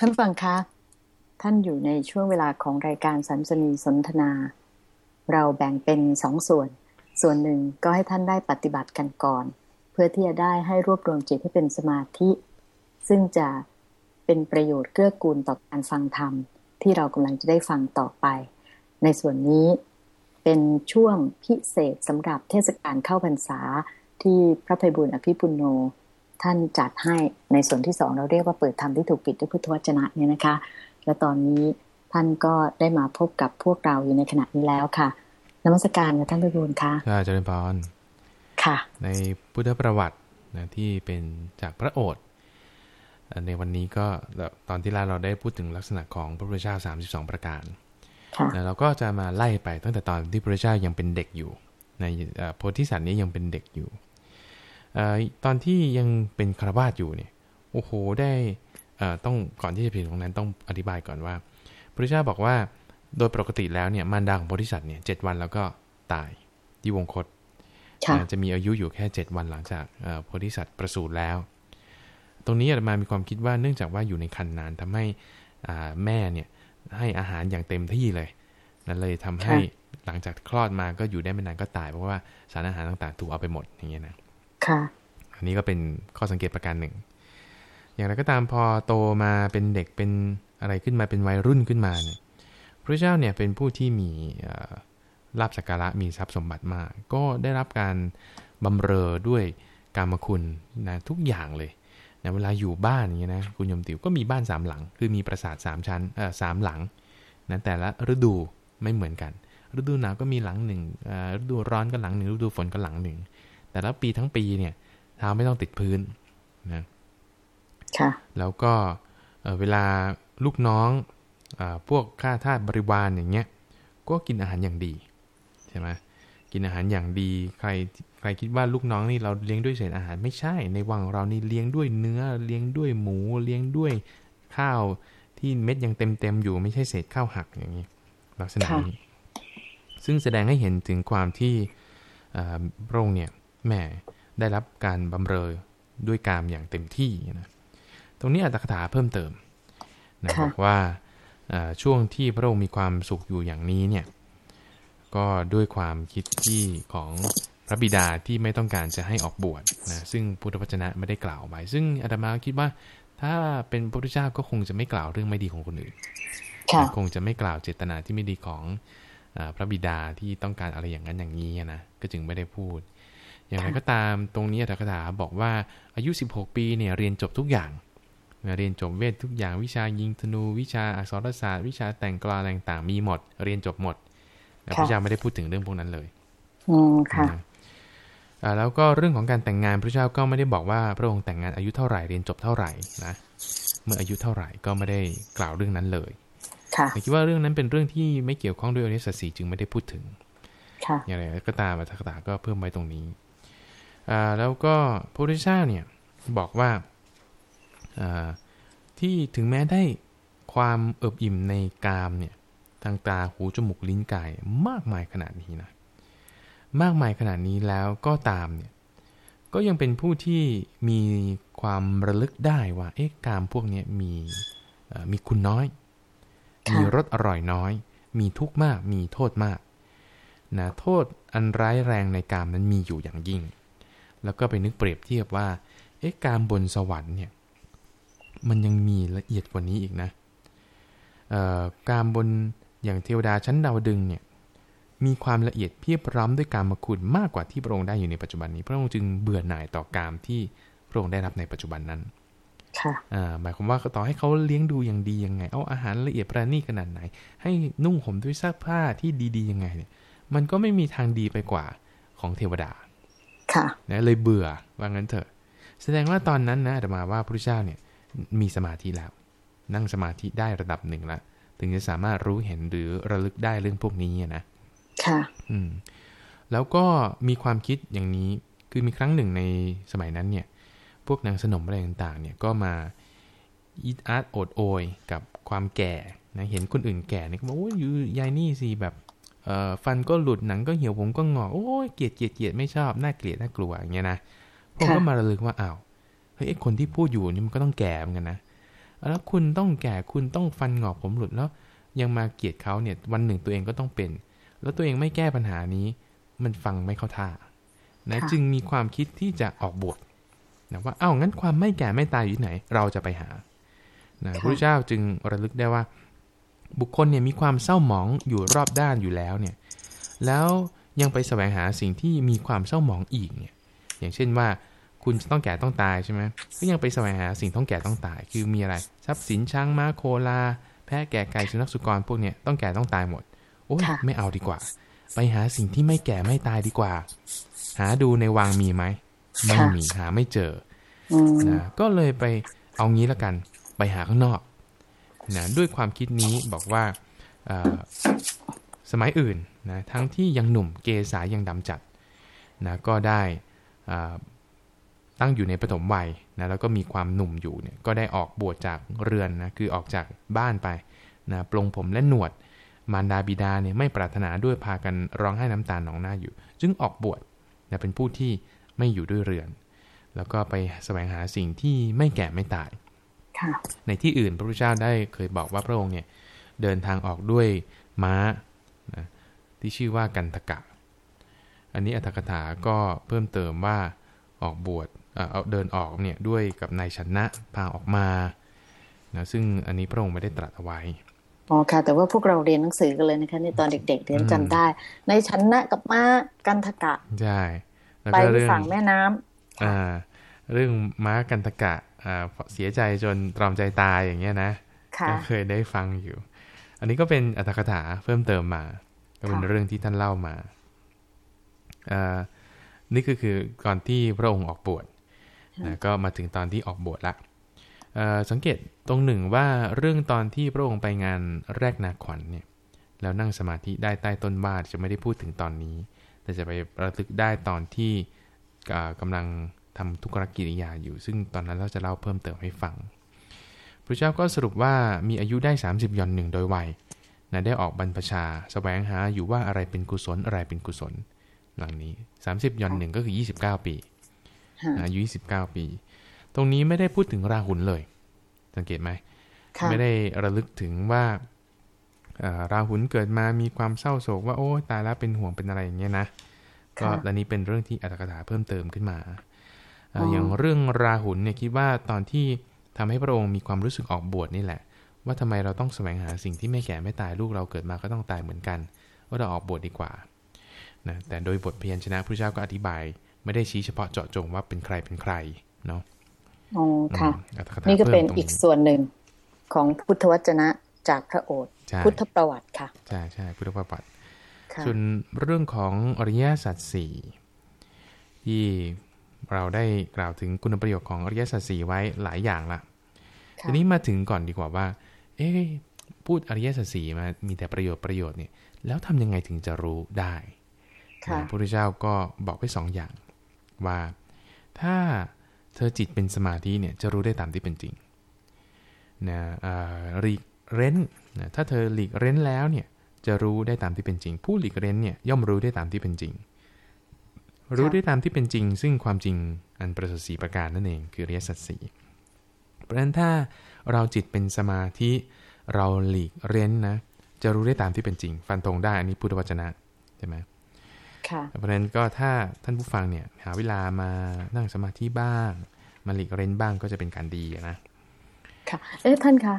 ท่านฟังคะ ท่านอยู่ในช่วงเวลาของรายการสัมสนีสนทนา เราแบ่งเป็นสองส่วน ส่วนหนึ่งก็ให้ท่านได้ปฏิบัติกันก่อน เพื่อที่จะได้ให้รวบรวมจิตให้เป็นสมาธิ ซึ่งจะเป็นประโยชน์เกื้อกูลต่อการฟังธรรม ที่เรากำลังจะได้ฟังต่อไป ในส่วนนี้เป็นช่วงพิเศษสำหรับเทศกาลเข้าพรรษาที่พระภัยบุญอภิปุโน ท่านจัดให้ในส่วนที่สองเราเรียกว่าเปิดธรรมที่ถูกปิดด้วยพุทธวจนะเนี่ยนะคะ และตอนนี้ท่านก็ได้มาพบกับพวกเราอยู่ในขณะนี้แล้วค่ะนมัสการค่ะท่านภัยบุญค่ะค่ะเจริญพรค่ะ ในพุทธประวัตินะที่เป็นจากพระโอษฐ์เอ่อในวันนี้ก็ตอนที่แล้วเราได้พูดถึงลักษณะของพระพุทธเจ้า32 ประการค่ะนะเราก็จะมาไล่ไปตั้งแต่ตอนที่พระพุทธเจ้ายังเป็นเด็กอยู่ในเอ่อโพธิสัตว์นี้ยังเป็นเด็กอยู่เออ ตอนที่ยังเป็นคารวาสอยู่เนี่ยโอ้โหได้เอ่อต้องก่อนที่จะไปถึงตรงนั้นต้องอธิบายก่อนว่า พระพุทธเจ้าบอกว่าโดยปกติแล้วเนี่ยมารดาของโพธิสัตว์เนี่ยเจ็ดวันแล้วก็ตายที่วงคตค่ะนะจะมีอายุอยู่แค่ 7 วันหลังจากเอ่อโพธิสัตว์ประสูติแล้ว ตรงนี้อาตมามีความคิดว่าเนื่องจากว่าอยู่ในคันนานทำให้อ่าแม่เนี่ยให้อาหารอย่างเต็มที่เลยนั่นเลยทำให้หลังจากคลอดมาก็อยู่ได้ไม่นานก็ตายเพราะว่าสารอาหารต่างๆถูกเอาไปหมดอย่างเงี้ยนะ ค่ะ อันนี้ก็เป็นข้อสังเกตประการหนึ่ง อย่างไรก็ตามพอโตมาเป็นเด็กเป็นอะไรขึ้นมาเป็นวัยรุ่นขึ้นมาเนี่ยพระเจ้าเนี่ยเป็นผู้ที่มีลาบสักการะมีทรัพย์สมบัติมาก ก็ได้รับการบำเรอด้วยกามคุณนะทุกอย่างเลยนะเวลาอยู่บ้านอย่างเงี้ยนะคุณยมติวก็มีบ้านสามหลัง คือมีปราสาทสามชั้นเออสามหลังนะแต่ละฤดูไม่เหมือนกัน ฤดูหนาวก็มีหลังหนึ่งฤดูร้อนก็หลังหนึ่งฤดูฝนก็หลังหนึ่ง แต่ละปีทั้งปีเนี่ยเท้าไม่ต้องติดพื้นนะค่ะแล้วก็เอ่อเวลาลูกน้องอาพวกข้าทาสบริวารอย่างเงี้ย ก็กินอาหารอย่างดีใช่ไหมกินอาหารอย่างดีใครใครคิดว่าลูกน้องนี่เราเลี้ยงด้วยเศษอาหารไม่ใช่ ในวังของเรานี่เลี้ยงด้วยเนื้อเลี้ยงด้วยหมูเลี้ยงด้วยข้าวที่เม็ดยังเต็มเต็มๆอยู่ไม่ใช่เศษข้าวหักอย่างนี้ลักษณะค่ะนี้ซึ่งแสดงให้เห็นถึงความที่เอ่อพระองค์เนี่ย แหม่ได้รับการบำเรอด้วยกามอย่างเต็มที่นะตรงนี้อัตถกถาเพิ่มเติมนะค่ะบอกว่าเอ่อช่วงที่พระองค์มีความสุขอยู่อย่างนี้เนี่ยก็ด้วยความคิดที่ของพระบิดาที่ไม่ต้องการจะให้ออกบวชนะซึ่งพุทธวจนะไม่ได้กล่าวไว้ ซึ่งอาตมาคิดว่า ถ้าเป็นพระพุทธเจ้าก็คงจะไม่กล่าวเรื่องไม่ดีของคนอื่นค่ะคงจะไม่กล่าวเจตนาที่ไม่ดีของเออพระบิดาที่ต้องการอะไรอย่างนั้นอย่างนี้นะก็จึงไม่ได้พูด อย่างไรก็ตามตรงนี้อัตถกถาบอกว่าอายุ 16 ปีเนี่ยเรียนจบทุกอย่างนะเรียนจบเวททุกอย่างวิชายิงธนู วิชาอักษรศาสตร์ วิชาแต่งกลอนอะไรต่างๆมีหมด เรียนจบหมดแต่พระเจ้าไม่ได้พูดถึงเรื่องพวกนั้นเลยอืมค่ะนะอ่าแล้วก็เรื่องของการแต่งงานพระเจ้าก็ไม่ได้บอกว่าพระองค์แต่งงานอายุเท่าไหร่เรียนจบเท่าไหร่นะเมื่ออายุเท่าไหร่ก็ไม่ได้กล่าวเรื่องนั้นเลยค่ะผมคิดว่าเรื่องนั้นเป็นเรื่องที่ไม่เกี่ยวข้องด้วยอริยสัจสี่จึงไม่ได้พูดถึงค่ะอย่างไรก็ตามอัตถกถาก็เพิ่มไว้ตรงนี้อ่า แล้วก็พระพุทธเจ้าเนี่ยบอกว่าอ่าที่ถึงแม้ได้ความเอิบอิ่มในกามเนี่ยทางตาหูจมูกลิ้นกายมากมายขนาดนี้นะมากมายขนาดนี้แล้วก็ตามเนี่ยก็ยังเป็นผู้ที่มีความระลึกได้ว่าเอ๊ะกามพวกเนี้ยมีเอ่อมีคุณน้อยค่ะมีรสอร่อยน้อย มีทุกข์มากมีโทษมากนะโทษอันร้ายแรงในกามนั้นมีอยู่อย่างยิ่ง แล้วก็ไปนึกเปรียบเทียบว่า เอ๊ะกามบนสวรรค์เนี่ย มันยังมีละเอียดกว่านี้อีกนะเอ่อกามบนอย่างเทวดาชั้นดาวดึงเนี่ย มีความละเอียดเพียบพร้อมด้วยกามคุณมากกว่าที่พระองค์ได้อยู่ในปัจจุบันนี้ พระองค์จึงเบื่อหน่ายต่อกามที่พระองค์ได้รับในปัจจุบันนั้นค่ะอ่าหมายความว่าต่อให้เขาเลี้ยงดูอย่างดียังไง เอาอาหารละเอียดประณีตขนาดไหน ให้นุ่งห่มด้วยเสื้อผ้าที่ดีๆยังไงเนี่ย มันก็ไม่มีทางดีไปกว่าของเทวดา ค่ะนะเลยเบื่อว่างั้นเถอะ แสดงว่าตอนนั้นนะอาตมาว่าพระพุทธเจ้าเนี่ยมีสมาธิแล้ว นั่งสมาธิได้ระดับหนึ่งละถึงจะสามารถรู้เห็นหรือระลึกได้เรื่องพวกนี้อะนะค่ะอืมแล้วก็มีความคิดอย่างนี้คือมีครั้งหนึ่งในสมัยนั้นเนี่ย พวกนางสนมอะไรต่างๆ เนี่ยก็มาอีทอาร์ตโอดโอยกับความแก่นะเห็นคนอื่นแก่เนี่ยก็บอกโอ้ยอยู่ยายนี่สิแบบเอ่อ ฟันก็หลุดหนังก็เหี่ยวผมก็งอกโอ้ยเกลียดเกลียดเกลียดไม่ชอบน่าเกลียดน่ากลัวอย่างเงี้ยนะผมก็ค่ะมาระลึกว่าอ้าวเฮ้ยไอ้คนที่พูดอยู่นี่มันก็ต้องแก่เหมือนกันนะแล้วคุณต้องแก่คุณต้องฟันหงอกผมหลุดแล้ว ยังมาเกลียดเขาเนี่ยวันหนึ่งตัวเองก็ต้องเป็น แล้วตัวเองไม่แก้ปัญหานี้ มันฟังไม่เข้าท่านะจึงมีความคิดที่จะออกบทนะว่าเอ้างั้นความไม่แก่ไม่ตายอยู่ไหน เราจะไปหานะพระเจ้าจึงระลึกได้ว่า บุคคลเนี่ยมีความเศร้าหมองอยู่รอบด้านอยู่แล้วเนี่ยแล้วยังไปแสวงหาสิ่งที่มีความเศร้าหมองอีกเนี่ยอย่างเช่นว่าคุณจะต้องแก่ต้องตายใช่ไหมก็ยังไปแสวงหาสิ่งต้องแก่ต้องตาย คือมีอะไรทรัพย์สินช้างม้าโคลา แพะแก่ไก่สุนัขสุกรพวกเนี้ยต้องแก่ต้องตายหมด โอ้ยไม่เอาดีกว่า ไปหาสิ่งที่ไม่แก่ไม่ตายดีกว่า หาดูในวังมีไหมไม่มีหาไม่เจอนะก็เลยไปเอางี้ละกัน ไปหาข้างนอก นะด้วยความคิดนี้บอกว่าสมัยอื่นนะทั้งที่ยังหนุ่มเกษายังดำจัดนะก็ได้ตั้งอยู่ในปฐมวัยนะแล้วก็มีความหนุ่มอยู่เนี่ยก็ได้ออกบวชจากเรือนนะคือออกจากบ้านไปนะปลงผมและหนวด มารดาบิดาเนี่ยไม่ปรารถนาด้วยพากันร้องไห้น้ำตาหนองหน้าอยู่ จึงออกบวชนะเป็นผู้ที่ไม่อยู่ด้วยเรือน แล้วก็ไปแสวงหาสิ่งที่ไม่แก่ไม่ตาย ในที่อื่นพระพุทธเจ้าได้เคยบอกว่าพระองค์เนี่ยเดินทางออกด้วยม้านะที่ชื่อว่ากันตกะ อันนี้อัตถกถาก็เพิ่มเติมว่าออกบวชเอาเดินออกเนี่ยด้วยกับนายชนะพาออกมานะซึ่งอันนี้พระองค์ไม่ได้ตรัสเอาไว้อ๋อค่ะแต่ว่าพวกเราเรียนหนังสือกันเลยนะคะในตอนเด็กๆเรียนจำได้ ในชนะกับม้ากันทกะใช่ไปฝั่งแม่น้ำอ่า เรื่องม้ากันทกะอ่า เสียใจจนตรอมใจตายอย่างเงี้ยนะก็เคยได้ฟังอยู่ อันนี้ก็เป็นอัตถกถาเพิ่มเติมมา ก็เป็นเรื่องที่ท่านเล่ามาอ่านี่ก็คือก่อนที่พระองค์ออกบวชนะก็มาถึงตอนที่ออกบวชละสังเกตตรงหนึ่งว่าเรื่องตอนที่พระองค์ไปงานแรกนาขวัญเนี่ยแล้วนั่งสมาธิได้ใต้ต้นบ้านจะไม่ได้พูดถึงตอนนี้ แต่จะไประลึกได้ตอนที่กำลัง ทำทุกรกิริยาอยู่ ซึ่งตอนนั้นเราจะเล่าเพิ่มเติมให้ฟังพระเจ้าก็สรุปว่ามีอายุได้ 30ย่อนหนึ่งโดยวัยนะได้ออกบรรพชาสแสวงหาอยู่ว่าอะไรเป็นกุศลอะไรเป็นกุศล หลังนี้สามสิบย่อนหนึ่งก็คือยี่สิบเก้าปีอายุยี่สิบเก้าปี ตรงนี้ไม่ได้พูดถึงราหุลเลย สังเกตไหมไม่ได้ระลึกถึงว่าราหุลเกิดมามีความเศร้าโศกว่าโอ้ตายแล้วเป็นห่วงเป็นอะไรอย่างเงี้ยนะก็อันนี้เป็นเรื่องที่อัตถกถาเพิ่มเติมขึ้นมา อย่างเรื่องราหุลเนี่ยคิดว่าตอนที่ทำให้พระองค์มีความรู้สึกออกบวชนี่แหละ ว่าทำไมเราต้องแสวงหาสิ่งที่ไม่แก่ไม่ตายลูกเราเกิดมาก็ต้องตายเหมือนกัน ว่าเราออกบวชดีกว่านะแต่โดยบทเพียรชนะพระเจ้าก็อธิบาย ไม่ได้ชี้เฉพาะเจาะจงว่าเป็นใครเป็นใครเนาะอ๋อค่ะ นี่ก็เป็นอีกส่วนหนึ่งของพุทธวจนะจากพระโอษฐ์พุทธประวัติค่ะใช่ใช่พุทธประวัติส่วนเรื่องของอริยสัจสี่ที่ เราได้กล่าวถึงคุณประโยชน์ของอริยสัจสี่ไว้หลายอย่างละทีนี้มาถึงก่อนดีกว่าว่า เอ๊พูดอริยสัจสี่มามีแต่ประโยชน์ประโยชน์เนี่ย แล้วทำยังไงถึงจะรู้ได้พระพุทธเจ้าก็บอกไว้สองอย่าง ว่าถ้าเธอจิตเป็นสมาธิเนี่ยจะรู้ได้ตามที่เป็นจริงนะหลีกเร้นนะถ้าเธอหลีกเร้นแล้วเนี่ยจะรู้ได้ตามที่เป็นจริง ผู้หลีกเร้นเนี่ยย่อมรู้ได้ตามที่เป็นจริง รู้ได้ตามที่เป็นจริง ซึ่งความจริงอันประเสริฐสีประการนั่นเอง คือเรียสัตสีเพราะฉะนั้นถ้าเราจิตเป็นสมาธิเราหลีกเร้นนะ จะรู้ได้ตามที่เป็นจริง ฟันธงได้อันนี้พุทธวจนะใช่ไหมเพราะฉะนั้นก็ถ้าท่านผู้ฟังเนี่ย หาเวลามานั่งสมาธิบ้าง มาหลีกเร้นบ้างก็จะเป็นการดีนะค่ะเอ๊ะท่านคะ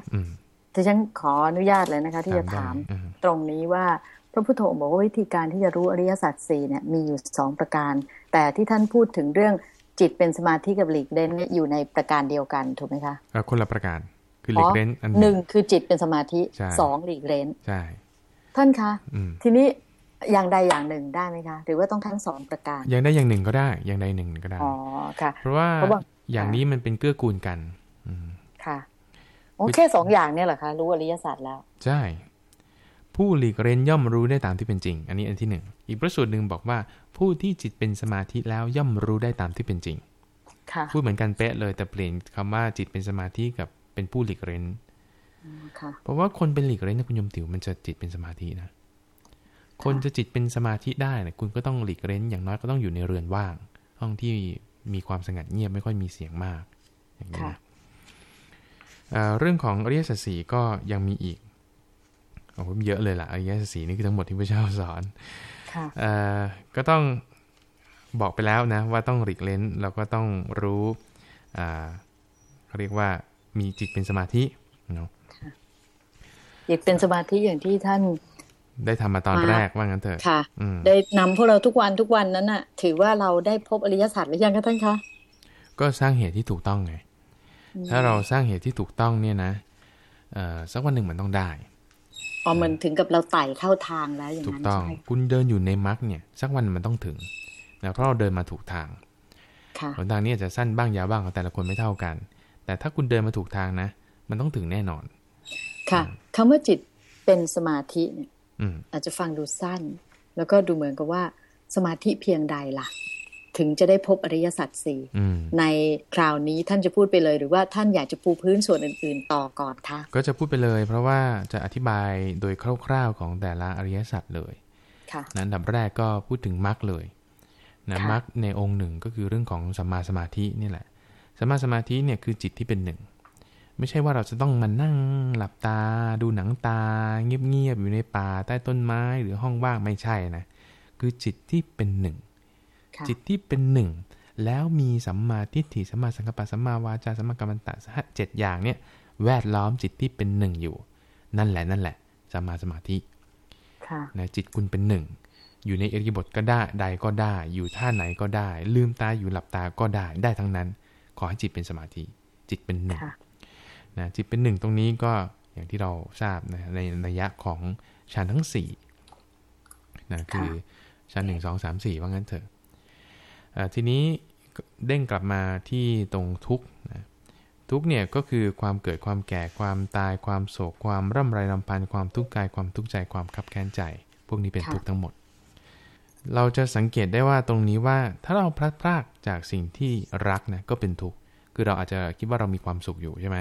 แต่ฉันขออนุญาตเลยนะคะ ที่จะถามตรงนี้ว่าพ ระพุทธองค์บอกว่าวิธีการที่จะรู้อริยสัจสี่เนี่ยมีอยู่สองประการ แต่ที่ท่านพูดถึงเรื่องจิตเป็นสมาธิกับหลีกเล่นอยู่ในประการเดียวกันถูกไหมคะคนละประการคือหลีกเล่นอันหนึ่งคือจิตเป็นสมาธิสองหลีกเล่นใช่ท่านคะทีนี้อย่างใดอย่างหนึ่งได้ไหมคะ หรือว่าต้องทั้งสองประการ อย่างใดอย่างหนึ่งก็ได้ อย่างใดหนึ่งก็ได้อ๋อค่ะ เพราะว่าอย่างนี้มันเป็นเกื้อกูลกันอืค่ะโอแค่สองอย่างเนี่ยเหรอคะ รู้อริยศาสตร์แล้ว ใช่ ผู้หลีกเร้นย่อมรู้ได้ตามที่เป็นจริง อันนี้อันที่หนึ่งอีกประสูตรหนึ่งบอกว่า ผู้ที่จิตเป็นสมาธิแล้วย่อมรู้ได้ตามที่เป็นจริงค่ะพูดเหมือนกันเป๊ะเลยแต่เปลี่ยนคำว่าจิตเป็นสมาธิกับเป็นผู้หลีกเร้นเพราะว่าคนเป็นหลีกเร้นนะคุณยมติ๋วมันจะจิตเป็นสมาธินะ คนจะจิตเป็นสมาธิได้เนี่ยคุณก็ต้องหลีกเร้น อย่างน้อยก็ต้องอยู่ในเรือนว่าง ห้องที่มีความสงัดเงียบไม่ค่อยมีเสียงมากอย่างนี้เรื่องของอริยสัจสีก็ยังมีอีก โอ้โหเยอะเลยล่ะอริยสัจสีนี่คือทั้งหมดที่พระเจ้าสอนก็ต้องบอกไปแล้วนะว่าต้องหลีกเล้นเราก็ต้องรู้เขาเรียกว่ามีจิตเป็นสมาธิเนาะจิตเป็นสมาธิอย่างที่ท่าน ได้ทำมาตอนแรกว่างั้นเถอะค่ะได้นำพวกเราทุกวันทุกวันนั้นน่ะ ถือว่าเราได้พบอริยสัจหรือยังคะท่านคะก็สร้างเหตุที่ถูกต้องไง ถ้าเราสร้างเหตุที่ถูกต้องเนี่ยนะเอ่อสักวันหนึ่งมันต้องได้ อ๋อมันถึงกับเราไต่เข้าทางแล้วอย่างนั้นถูกต้อง คุณเดินอยู่ในมรรคเนี่ย สักวันมันต้องถึงนะเพราะเราเดินมาถูกทางหนทางนี้อาจจะสั้นบ้างยาวบ้างของแต่ละคนไม่เท่ากัน แต่ถ้าคุณเดินมาถูกทางนะ มันต้องถึงแน่นอน ค่ะคำว่าจิตเป็นสมาธิเนี่ยอาจจะฟังดูสั้น แล้วก็ดูเหมือนกับว่าสมาธิเพียงใดล่ะ ถึงจะได้พบอริยสัจสี่ในคราวนี้ท่านจะพูดไปเลย หรือว่าท่านอยากจะปูพื้นส่วนอื่น ๆ ต่อก่อนคะก็จะพูดไปเลย เพราะว่าจะอธิบายโดยคร่าวๆของแต่ละอริยสัจเลยนั้นดับแรกก็พูดถึงมรรคเลยนะมรรคในองค์หนึ่งก็คือเรื่องของสัมมาสมาธินี่แหละสัมมาสมาธิเนี่ยคือจิตที่เป็นหนึ่งไม่ใช่ว่าเราจะต้องมานั่งหลับตา ดูหนังตา เงียบๆอยู่ในป่าใต้ต้นไม้หรือห้องว่างไม่ใช่นะคือจิตที่เป็นหนึ่ง จิตที่เป็นหนึ่งแล้วมีสัมมาทิฏฐิสัมมาสังกัปปะสัมมาวาจาสัมมากัมมันตะเจ็ดอย่างเนี่ยแวดล้อมจิตที่เป็นหนึ่งอยู่ นั่นแหละนั่นแหละสัมมาสมาธินะจิตคุณเป็นหนึ่งอยู่ในเอริบทก็ได้ใดก็ได้ อยู่ท่าไหนก็ได้ ลืมตาอยู่หลับตาก็ได้ได้ทั้งนั้น ขอให้จิตเป็นสมาธิ จิตเป็นหนึ่งนะจิตเป็นหนึ่งตรงนี้ก็อย่างที่เราทราบนะในระยะของชั้นทั้งสี่นะคือชั้นหนึ่งสองสามสี่ว่างั้นเถอะ ทีนี้เด้งกลับมาที่ตรงทุกนะทุกเนี่ยก็คือความเกิดความแก่ความตายความโศกความร่ำไรรำพันความทุกข์กายความทุกข์ใจความขับแค้นใจ พวกนี้เป็นทุกข์ทั้งหมด เราจะสังเกตได้ว่าตรงนี้ว่าถ้าเราพลัดพรากจากสิ่งที่รักนะก็เป็นทุกข์คือเราอาจจะคิดว่าเรามีความสุขอยู่ใช่ไหม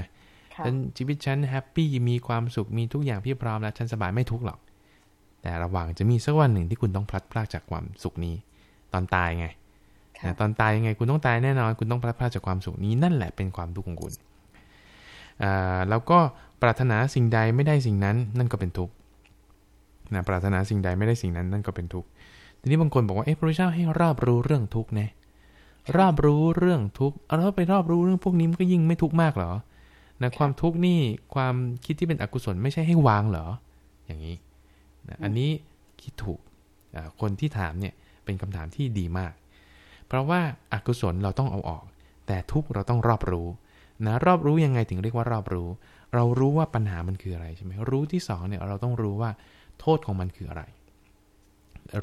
ฉันชีวิตฉันแฮปปี้มีความสุขมีทุกอย่างพี่พร้อมแล้วฉันสบายไม่ทุกข์หรอก แต่ระหว่างจะมีสักวันหนึ่งที่คุณต้องพลัดพรากจากความสุขนี้ ตอนตายไง ตอนตายยังไงคุณต้องตายแน่นอน คุณต้องพลัดพรากจากความสุขนี้นั่นแหละเป็นความทุกข์ของคุณแล้วก็ปรารถนาสิ่งใดไม่ได้สิ่งนั้น นั่นก็เป็นทุกข์นะปรารถนาสิ่งใดไม่ได้สิ่งนั้นนั่นก็เป็นทุกข์ทีนี้บางคนบอกว่าเอ๊ะพระเจ้าให้รอบรู้เรื่องทุกข์นะรอบรู้เรื่องทุกข์เราไปรอบรู้เรื่องพวกนี้มันก็ยิ่งไม่ทุกข์มากเหรอนะความทุกข์นี่ความคิดที่เป็นอกุศลไม่ใช่ให้วางเหรอ อย่างนี้นะอันนี้คิดถูกคนที่ถามเนี่ยเป็นคำถามที่ดีมาก เพราะว่าอากุศลเราต้องเอาออก แต่ทุกเราต้องรอบรู้นะรอบรู้ยังไงถึงเรียกว่ารอบรู้ เรารู้ว่าปัญหามันคืออะไรใช่ไหมรู้ที่สองเนี่ยเราต้องรู้ว่าโทษของมันคืออะไร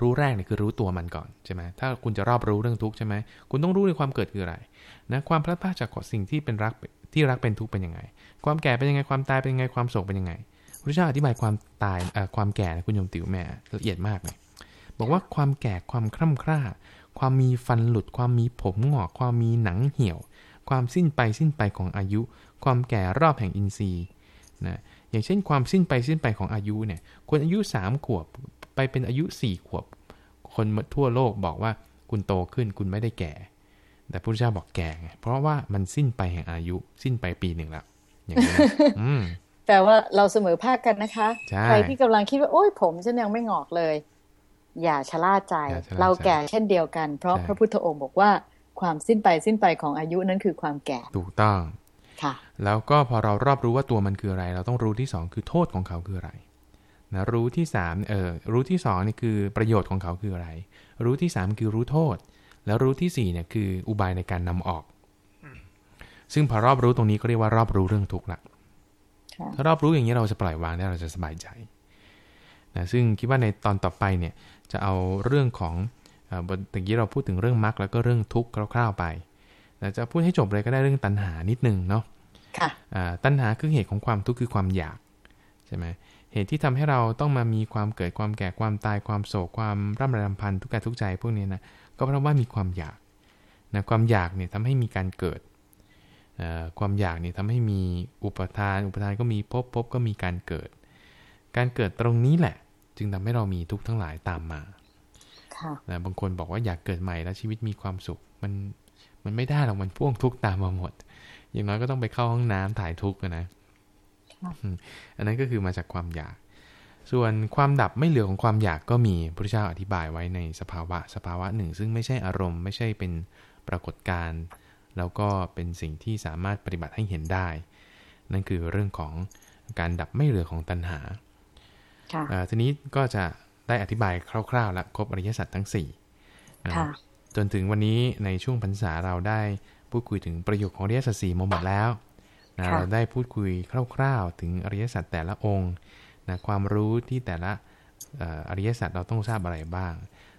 รู้แรกเนี่ยคือรู้ตัวมันก่อนใช่ไหมถ้าคุณจะรอบรู้เรื่องทุกข์ใช่ไหมคุณต้องรู้ในความเกิดคืออะไรนะความพลาดพลาดจากสิ่งที่เป็นรักที่รักเป็นทุกข์เป็นยังไง ความแก่เป็นยังไงความตายเป็นยังไงความโศกเป็นยังไงพระเจ้าอธิบายความตายความแก่คุณโยมติ๋วแม่ละเอียดมากเลยบอกว่าความแก่ความคร่ำคร่า ความมีฟันหลุด ความมีผมหงอกความมีหนังเหี่ยว ความสิ้นไปสิ้นไปของอายุ ความแก่รอบแห่งอินทรีย์นะอย่างเช่นความสิ้นไปสิ้นไปของอายุเนี่ยคนอายุสามขวบไปเป็นอายุสี่ขวบ คนทั่วโลกบอกว่าคุณโตขึ้นคุณไม่ได้แก่ แต่พระพุทธเจ้าบอกแก่ไงเพราะว่ามันสิ้นไปแห่งอายุ สิ้นไปปีหนึ่งแล้วอย่างนี้แต่ว่าเราเสมอภาคกันนะคะ ใครที่กำลังคิดว่า โอ้ยผมฉันยังไม่งอกเลย อย่าชะล่าใจ เราแก่เช่นเดียวกัน เพราะพระพุทธองค์บอกว่าความสิ้นไปสิ้นไปของอายุนั้นคือความแก่ ถูกต้อง ค่ะ แล้วก็พอเรารอบรู้ว่าตัวมันคืออะไร เราต้องรู้ที่สองคือโทษของเขาคืออะไรนะรู้ที่สามเออรู้ที่สองนี่คือประโยชน์ของเขาคืออะไร รู้ที่สามคือรู้โทษ แล้วรู้ที่สี่เนี่ยคืออุบายในการนำออก ซึ่งพอรอบรู้ตรงนี้ก็เรียกว่ารอบรู้เรื่องทุกข์ละถ้ารอบรู้อย่างนี้เราจะปล่อยวางได้เราจะสบายใจนะซึ่งคิดว่าในตอนต่อไปเนี่ย จะเอาเรื่องของบนตะกี้เราพูดถึงเรื่องมรรคแล้วก็เรื่องทุกข์คร่าวๆไปแต่จะพูดให้จบเลยก็ได้เรื่องตัณหานิดนึงเนาะค่ะตัณหาคือเหตุของความทุกข์คือความอยากใช่ไหมเหตุที่ทำให้เราต้องมามีความเกิดความแก่ความตายความโศกความร่ำไรรำพันทุกข์กายทุกใจพวกนี้นะก็เพราะว่ามีความอยากนะความอยากเนี่ยทำให้มีการเกิดความอยากเนี่ยทำให้มีอุปทาน อุปทานก็มีพบพบก็มีการเกิด การเกิดตรงนี้แหละ จึงทำให้เรามีทุกข์ทั้งหลายตามมานะบางคนบอกว่าอยากเกิดใหม่แล้วชีวิตมีความสุข มันมันไม่ได้หรอกมันพ่วงทุกข์ตามมาหมด อย่างน้อยก็ต้องไปเข้าห้องน้ำถ่ายทุกข์นะอันนั้นก็คือมาจากความอยาก ส่วนความดับไม่เหลือของความอยากก็มีพระเจ้าอธิบายไว้ในสภาวะสภาวะหนึ่ง ซึ่งไม่ใช่อารมณ์ไม่ใช่เป็นปรากฏการณ์แล้วก็เป็นสิ่งที่สามารถปฏิบัติให้เห็นได้ นั่นคือเรื่องของการดับไม่เหลือของตัณหา ทีนี้ก็จะได้อธิบายคร่าวๆและครบอริยสัจทั้ง4จนถึงวันนี้ในช่วงพรรษาเราได้พูดคุยถึงประโยชน์ของอริยสัจสี่มาหมดแล้วนะเราได้พูดคุยคร่าว ๆ ถึงอริยสัจแต่ละองค์นะความรู้ที่แต่ละอริยสัจเราต้องทราบอะไรบ้าง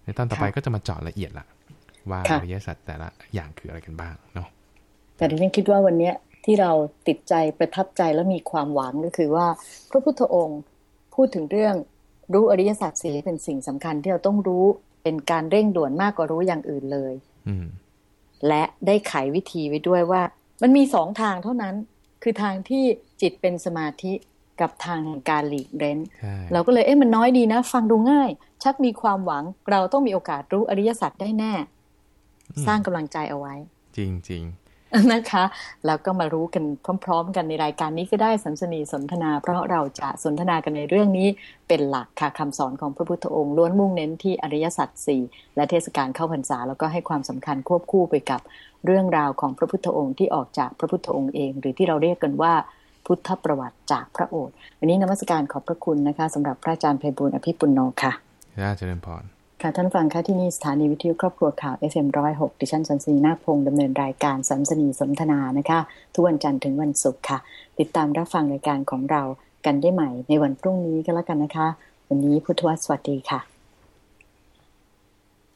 ในตอนต่อไปก็จะมาเจาะละเอียดละว่าอริยสัจแต่ละอย่างคืออะไรกันบ้างเนาะแต่ที่ฉันคิดว่าวันเนี้ยที่เราติดใจประทับใจและมีความหวังก็คือว่า พระพุทธองค์ พูดถึงเรื่องรู้อริยสัจสี่เป็นสิ่งสำคัญที่เราต้องรู้เป็นการเร่งด่วนมากกว่ารู้อย่างอื่นเลยอืและได้ไขวิธีไว้ด้วยว่า มันมีสองทางเท่านั้น คือทางที่จิตเป็นสมาธิกับทางแห่งการหลีกเล้น เราก็เลยเอ๊ะมันน้อยดีนะ ฟังดูง่าย ชักมีความหวังเราต้องมีโอกาสรู้อริยสัจได้แน่ สร้างกำลังใจเอาไว้ จริงจริง นะคะ แล้วก็มารู้กันพร้อม ๆ กันในรายการนี้ก็ได้สัมสนีสนทนา เพราะเราจะสนทนากันในเรื่องนี้เป็นหลักค่ะคำสอนของพระพุทธองค์ล้วนมุ่งเน้นที่อริยสัจสี่และเทศกาลเข้าพรรษา แล้วก็ให้ความสำคัญควบคู่ไปกับเรื่องราวของพระพุทธองค์ที่ออกจากพระพุทธองค์เอง หรือที่เราเรียกกันว่าพุทธประวัติจากพระโอษฐ์วันนี้นมัสการขอบพระคุณนะคะสำหรับพระอาจารย์เพบุญอภิปุณโนค่ะเจริญพร ค่ะท่านฟังค่ะที่นี่สถานีวิทยุครอบครัวข่าว FM106 ดิฉันสันสนีนาคพงศ์ดำเนินรายการสันสนีสนทนานะคะทุกวันจันทร์ถึงวันศุกร์ค่ะ ติดตามรับฟังรายการของเรากันได้ใหม่ในวันพรุ่งนี้ก็แล้วกันนะคะ วันนี้พุทธวสวัสดีค่ะ